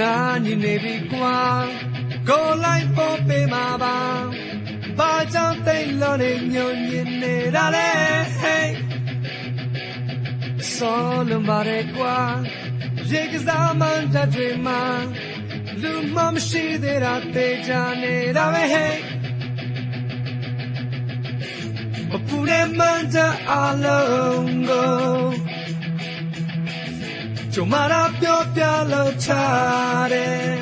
နာညီနေပြီကွာကိုလိုက်ပေါ်ပေးမှာပါဘာကြောင့်တိတ်လို့နေညွန်ညင်နေတာလဲ hey ဆောလုံးပါရဲကွာရေကစားမှန်တတွေမှာလူမမရှိသေးတာတေချာနေတာပဲ hey အပူနဲ့မှန်တဲ့အလုံး ကိုကျမရာပြောပြလို့ချတယ်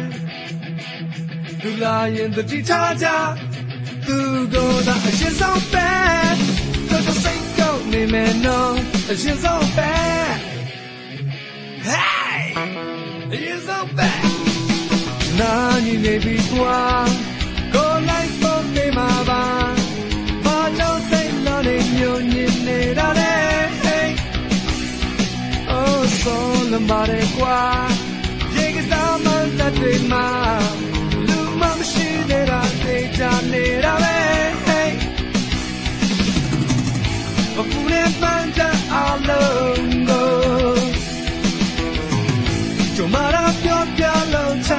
လူလာရင်တတိထားကြသူကိုသာအရှင်ဆုံးပဲတော့စိတ်ကောက်နေမယ်နော်အရှင်ဆုံးပဲ Hey အရှင်ဆုံးပဲနာညီနေပြီကွာကို Oh son လမ်းပါတယ်ကွာရေကစားမှန်းတတ်တွေမှာလူမမရှိသေးတာသိကြနေတာပဲ Hey အပူနဲ့ပန်းတဲ့အလုံးကိုကျမရာပြောပြလို့ချ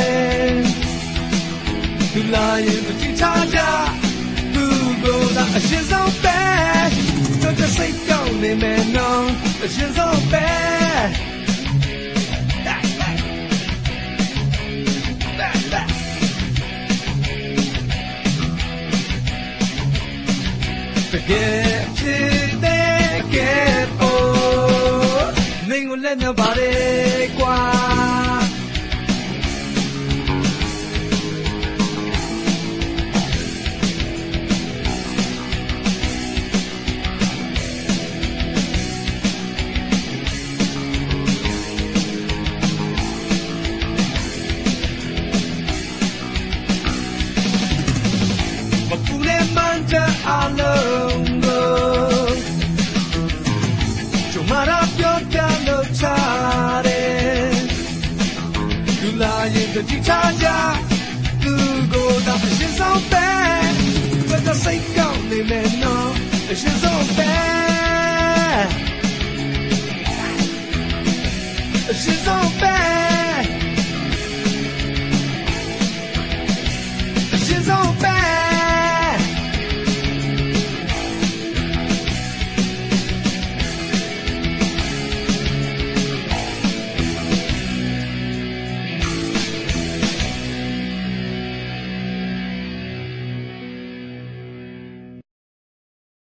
တယ်သူလာရင်တတိချကြသူကိုသာအရှင်ဆုံးပဲတော့จะစိတ်ကောင်းနေမယ်နော် It's just so bad. Forget it, they get old. Mingle in your. 那也可警察加如果他们先上的